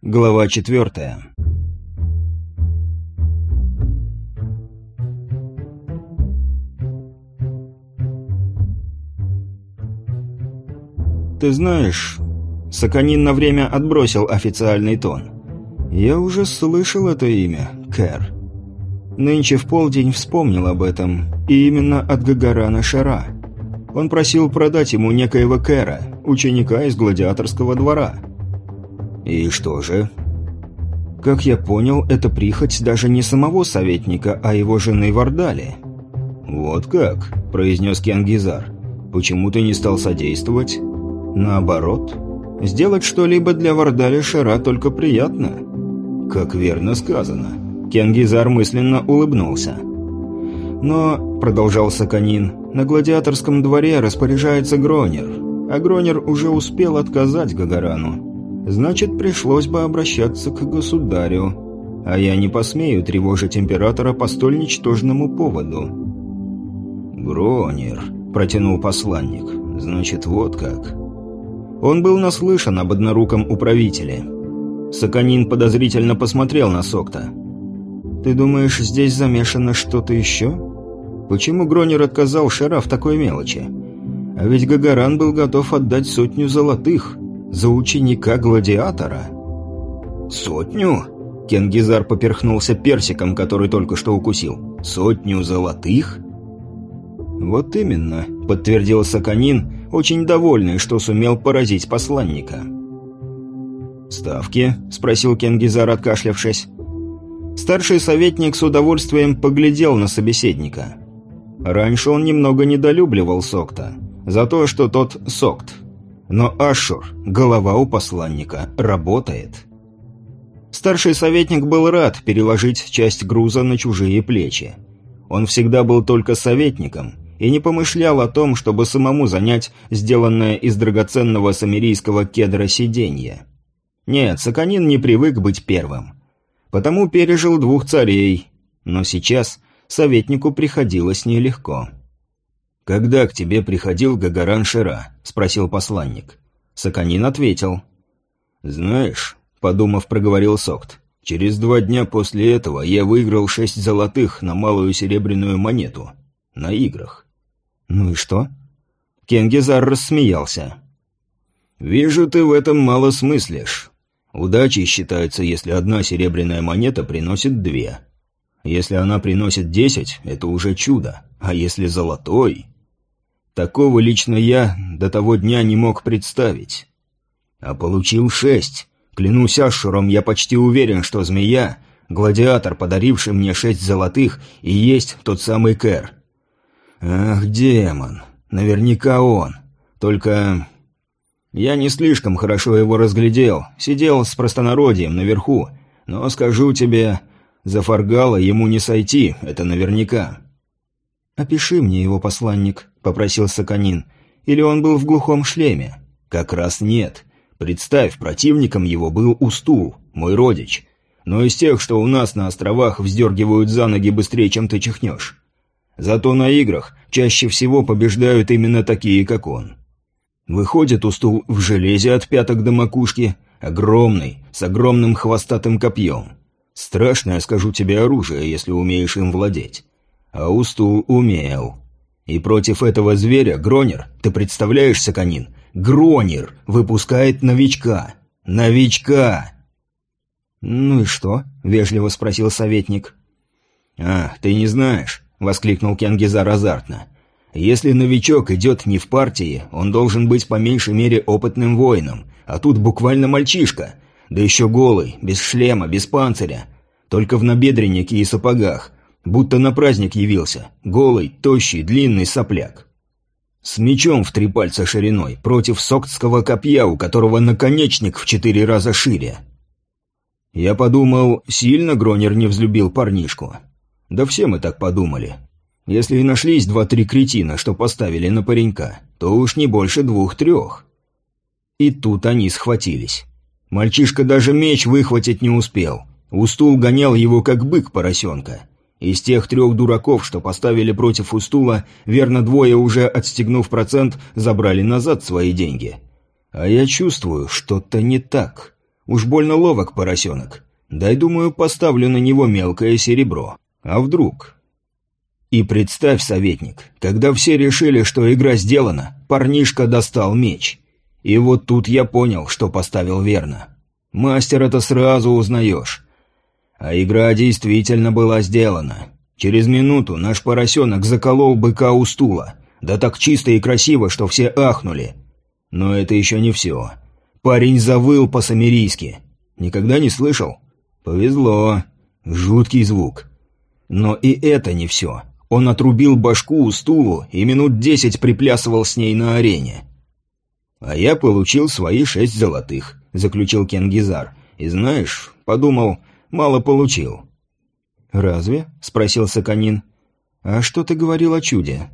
Глава четвертая. Ты знаешь, Саканин на время отбросил официальный тон. Я уже слышал это имя, Кэр. Нынче в полдень вспомнил об этом, и именно от Гагарана Шара. Он просил продать ему некоего Кэра, ученика из гладиаторского двора. И что же? Как я понял, это прихоть даже не самого советника, а его жены Вардали. «Вот как?» – произнес Кенгизар. «Почему ты не стал содействовать?» «Наоборот. Сделать что-либо для Вардали Шара только приятно». «Как верно сказано». Кенгизар мысленно улыбнулся. «Но», – продолжал Саканин, – «на гладиаторском дворе распоряжается Гронер, а Гронер уже успел отказать Гагарану. Значит, пришлось бы обращаться к государю. А я не посмею тревожить императора по столь ничтожному поводу. «Гронер», — протянул посланник. «Значит, вот как». Он был наслышан об одноруком управителе. Саканин подозрительно посмотрел на Сокта. «Ты думаешь, здесь замешано что-то еще? Почему Гронер отказал Шара в такой мелочи? А ведь Гагаран был готов отдать сотню золотых за ученика-гладиатора? Сотню? Кенгизар поперхнулся персиком, который только что укусил. Сотню золотых? Вот именно, подтвердил Саканин, очень довольный, что сумел поразить посланника. «Ставки?» – спросил Кенгизар, откашлявшись. Старший советник с удовольствием поглядел на собеседника. Раньше он немного недолюбливал Сокта за то, что тот Сокт – но Ашур, голова у посланника, работает. Старший советник был рад переложить часть груза на чужие плечи. Он всегда был только советником и не помышлял о том, чтобы самому занять сделанное из драгоценного самирийского кедра сиденье. Нет, Саканин не привык быть первым. Потому пережил двух царей, но сейчас советнику приходилось нелегко. «Когда к тебе приходил Гагаран Шира?» – спросил посланник. Саканин ответил. «Знаешь», – подумав, проговорил Сокт, – «через два дня после этого я выиграл шесть золотых на малую серебряную монету. На играх». «Ну и что?» Кенгизар рассмеялся. «Вижу, ты в этом мало смыслишь. Удачей считается, если одна серебряная монета приносит две. Если она приносит десять, это уже чудо. А если золотой...» Такого лично я до того дня не мог представить. А получил шесть. Клянусь Ашуром, я почти уверен, что змея, гладиатор, подаривший мне шесть золотых, и есть тот самый Кэр. Ах, демон. Наверняка он. Только... Я не слишком хорошо его разглядел. Сидел с простонародьем наверху. Но скажу тебе, за Фаргала ему не сойти, это наверняка. «Опиши мне его, посланник», — попросил Саканин. «Или он был в глухом шлеме?» «Как раз нет. Представь, противником его был Устул, мой родич. Но из тех, что у нас на островах вздергивают за ноги быстрее, чем ты чихнешь. Зато на играх чаще всего побеждают именно такие, как он. Выходит Устул в железе от пяток до макушки, огромный, с огромным хвостатым копьем. Страшное, скажу тебе, оружие, если умеешь им владеть. А Устул умел. И против этого зверя Гронер, ты представляешь, Саканин, Гронер выпускает новичка. Новичка! «Ну и что?» — вежливо спросил советник. «А, ты не знаешь», — воскликнул Кенгизар азартно. «Если новичок идет не в партии, он должен быть по меньшей мере опытным воином, а тут буквально мальчишка, да еще голый, без шлема, без панциря, только в набедреннике и сапогах, будто на праздник явился, голый, тощий, длинный сопляк. С мечом в три пальца шириной, против соктского копья, у которого наконечник в четыре раза шире. Я подумал, сильно Гронер не взлюбил парнишку. Да все мы так подумали. Если и нашлись два-три кретина, что поставили на паренька, то уж не больше двух-трех. И тут они схватились. Мальчишка даже меч выхватить не успел. Устул гонял его, как бык поросенка. Из тех трех дураков, что поставили против Устула, верно двое уже, отстегнув процент, забрали назад свои деньги. А я чувствую, что-то не так. Уж больно ловок поросенок. Дай, думаю, поставлю на него мелкое серебро. А вдруг? И представь, советник, когда все решили, что игра сделана, парнишка достал меч. И вот тут я понял, что поставил верно. Мастер это сразу узнаешь. А игра действительно была сделана. Через минуту наш поросенок заколол быка у стула. Да так чисто и красиво, что все ахнули. Но это еще не все. Парень завыл по-самирийски. Никогда не слышал? Повезло. Жуткий звук. Но и это не все. Он отрубил башку у стулу и минут десять приплясывал с ней на арене. «А я получил свои шесть золотых», — заключил Кенгизар. «И знаешь, подумал, мало получил». «Разве?» — спросил Саканин. «А что ты говорил о чуде?»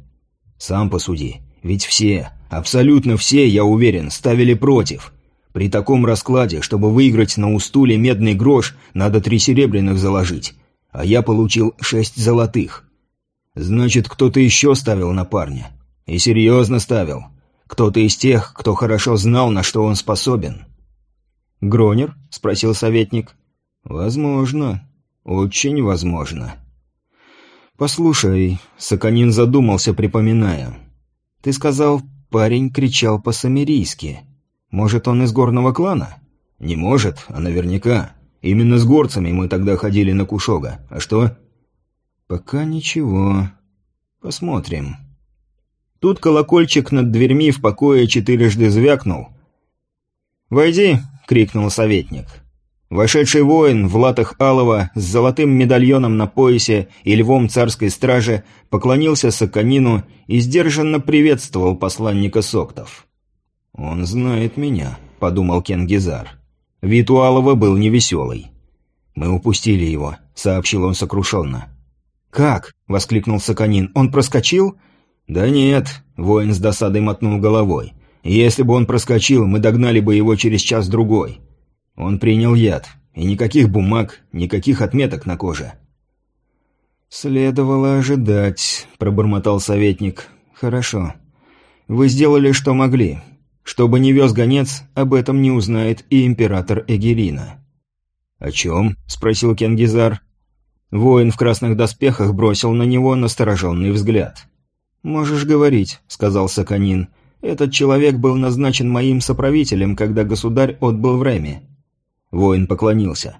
«Сам посуди. Ведь все, абсолютно все, я уверен, ставили против. При таком раскладе, чтобы выиграть на устуле медный грош, надо три серебряных заложить. А я получил шесть золотых. Значит, кто-то еще ставил на парня. И серьезно ставил. Кто-то из тех, кто хорошо знал, на что он способен. «Гронер?» — спросил советник. «Возможно. Очень возможно». «Послушай», — Саканин задумался, припоминая. «Ты сказал, парень кричал по-самирийски. Может, он из горного клана?» «Не может, а наверняка. Именно с горцами мы тогда ходили на Кушога. А что?» «Пока ничего. Посмотрим». Тут колокольчик над дверьми в покое четырежды звякнул. «Войди!» — крикнул советник. Вошедший воин в латах алого с золотым медальоном на поясе и львом царской стражи поклонился Саканину и сдержанно приветствовал посланника Соктов. «Он знает меня», — подумал Кенгизар. Вид у Алова был невеселый. «Мы упустили его», — сообщил он сокрушенно. «Как?» — воскликнул Саканин. «Он проскочил?» «Да нет», — воин с досадой мотнул головой. «Если бы он проскочил, мы догнали бы его через час-другой. Он принял яд, и никаких бумаг, никаких отметок на коже». «Следовало ожидать», — пробормотал советник. «Хорошо. Вы сделали, что могли. Чтобы не вез гонец, об этом не узнает и император Эгерина». «О чем?» — спросил Кенгизар. Воин в красных доспехах бросил на него настороженный взгляд. «Можешь говорить», — сказал Саканин. «Этот человек был назначен моим соправителем, когда государь отбыл в Реме». Воин поклонился.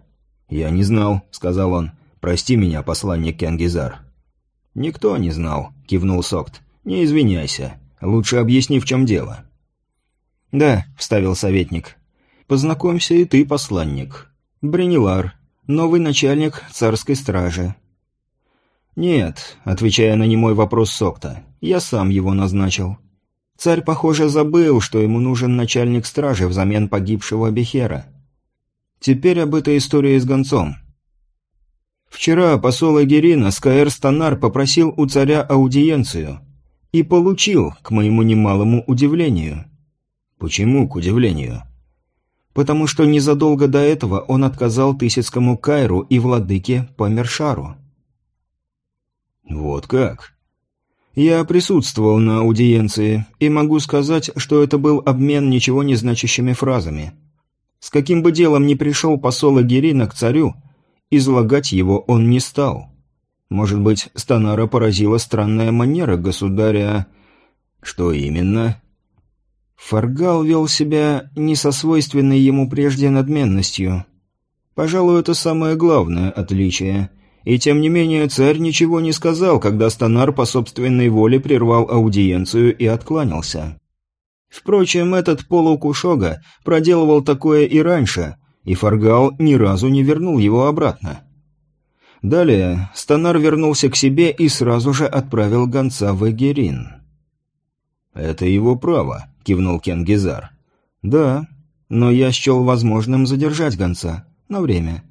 «Я не знал», — сказал он. «Прости меня, посланник Кенгизар». «Никто не знал», — кивнул Сокт. «Не извиняйся. Лучше объясни, в чем дело». «Да», — вставил советник. «Познакомься и ты, посланник. Бренилар, новый начальник царской стражи». «Нет», — отвечая на немой вопрос Сокта, — «я сам его назначил. Царь, похоже, забыл, что ему нужен начальник стражи взамен погибшего Бехера. Теперь об этой истории с гонцом. Вчера посол Эгерина Скаэр Станар попросил у царя аудиенцию и получил, к моему немалому удивлению». «Почему, к удивлению?» потому что незадолго до этого он отказал Тысяцкому Кайру и владыке Помершару. «Вот как?» «Я присутствовал на аудиенции и могу сказать, что это был обмен ничего не значащими фразами. С каким бы делом ни пришел посол Агирина к царю, излагать его он не стал. Может быть, Станара поразила странная манера государя...» «Что именно?» Фаргал вел себя не со свойственной ему прежде надменностью. Пожалуй, это самое главное отличие. И тем не менее царь ничего не сказал, когда Станар по собственной воле прервал аудиенцию и откланялся. Впрочем, этот полукушога проделывал такое и раньше, и Фаргал ни разу не вернул его обратно. Далее Станар вернулся к себе и сразу же отправил гонца в Эгерин. «Это его право», — кивнул Кенгизар. «Да, но я счел возможным задержать гонца. На время.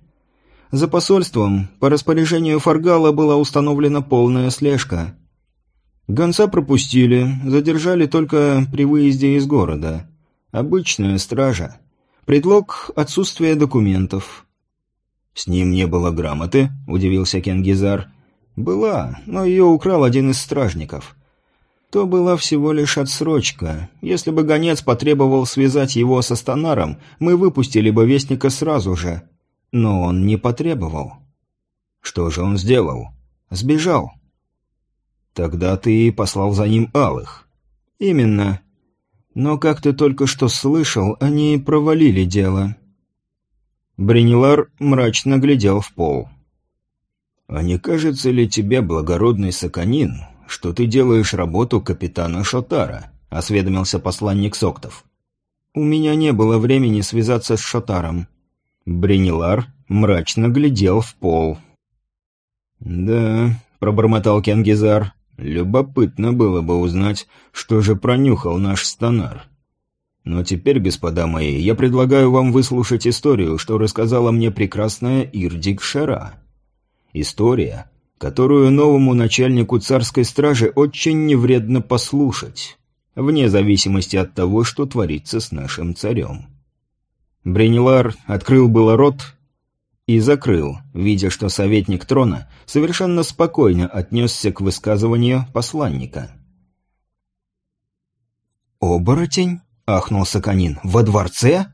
За посольством, по распоряжению Фаргала была установлена полная слежка. Гонца пропустили, задержали только при выезде из города. Обычная стража. Предлог – отсутствие документов». «С ним не было грамоты?» – удивился Кенгизар. «Была, но ее украл один из стражников». То была всего лишь отсрочка. Если бы гонец потребовал связать его со Станаром, мы выпустили бы Вестника сразу же. Но он не потребовал. Что же он сделал? Сбежал. Тогда ты послал за ним Алых. Именно. Но, как ты только что слышал, они провалили дело. Бренилар мрачно глядел в пол. «А не кажется ли тебе, благородный Саканин, что ты делаешь работу капитана Шотара?» — осведомился посланник Соктов. «У меня не было времени связаться с Шотаром». Бренилар мрачно глядел в пол. «Да», — пробормотал Кенгизар, — «любопытно было бы узнать, что же пронюхал наш станар». Но теперь, господа мои, я предлагаю вам выслушать историю, что рассказала мне прекрасная Ирдик Шара. История, которую новому начальнику царской стражи очень невредно послушать, вне зависимости от того, что творится с нашим царем. Бренилар открыл было рот и закрыл, видя, что советник трона совершенно спокойно отнесся к высказыванию посланника. «Оборотень?» — ахнул Саканин. «Во дворце?»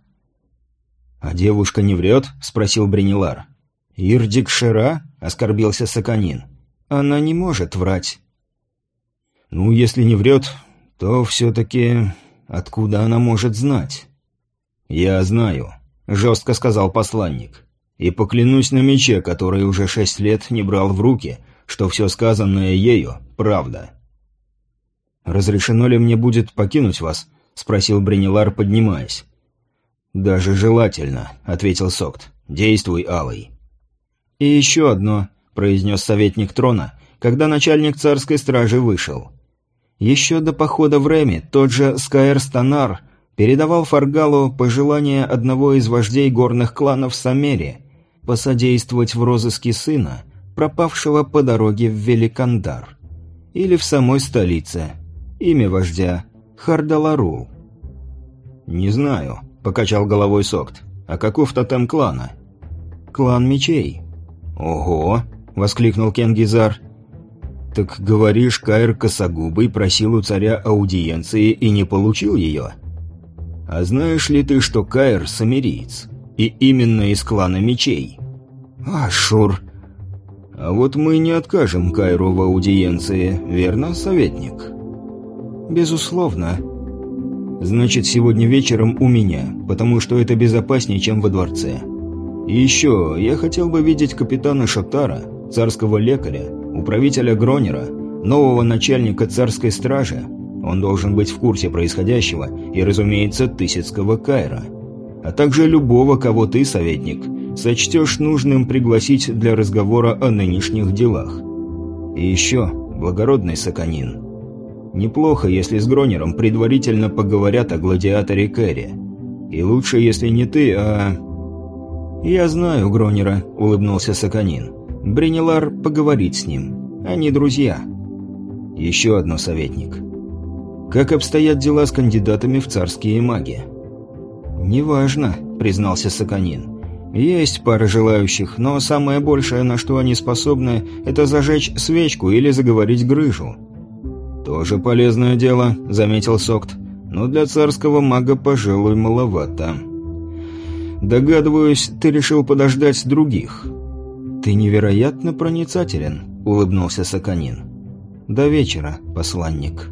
«А девушка не врет?» — спросил Бренилар. «Ирдик Шера?» — оскорбился Саканин. «Она не может врать». «Ну, если не врет, то все-таки откуда она может знать?» «Я знаю», — жестко сказал посланник. «И поклянусь на мече, который уже шесть лет не брал в руки, что все сказанное ею — правда». «Разрешено ли мне будет покинуть вас?» — спросил Бренилар, поднимаясь. «Даже желательно», — ответил Сокт. «Действуй, Алый». «И еще одно», — произнес советник трона, когда начальник царской стражи вышел. Еще до похода в Реми тот же Скайр Станар передавал Фаргалу пожелание одного из вождей горных кланов Самери посодействовать в розыске сына, пропавшего по дороге в Великандар. Или в самой столице. Имя вождя Хардалару. «Не знаю», — покачал головой Сокт. «А каков тотем клана?» «Клан мечей». «Ого!» — воскликнул Кенгизар. «Так говоришь, Кайр Косогубый просил у царя аудиенции и не получил ее?» «А знаешь ли ты, что Кайр — самириец, и именно из клана мечей?» «Ашур!» «А вот мы не откажем Кайру в аудиенции, верно, советник?» «Безусловно». «Значит, сегодня вечером у меня, потому что это безопаснее, чем во дворце. И еще, я хотел бы видеть капитана Шатара, царского лекаря, управителя Гронера, нового начальника царской стражи. Он должен быть в курсе происходящего и, разумеется, Тысяцкого Кайра. А также любого, кого ты, советник, сочтешь нужным пригласить для разговора о нынешних делах. И еще, благородный Саканин». Неплохо, если с Гронером предварительно поговорят о гладиаторе Кэрри. И лучше, если не ты, а... «Я знаю Гронера», — улыбнулся Саканин. «Бренелар поговорит с ним. Они друзья». «Еще одно, советник. Как обстоят дела с кандидатами в царские маги?» «Неважно», — признался Саканин. «Есть пара желающих, но самое большее, на что они способны, это зажечь свечку или заговорить грыжу. «Тоже полезное дело», — заметил Сокт. «Но для царского мага, пожалуй, маловато». «Догадываюсь, ты решил подождать других». «Ты невероятно проницателен», — улыбнулся Саканин. «До вечера, посланник».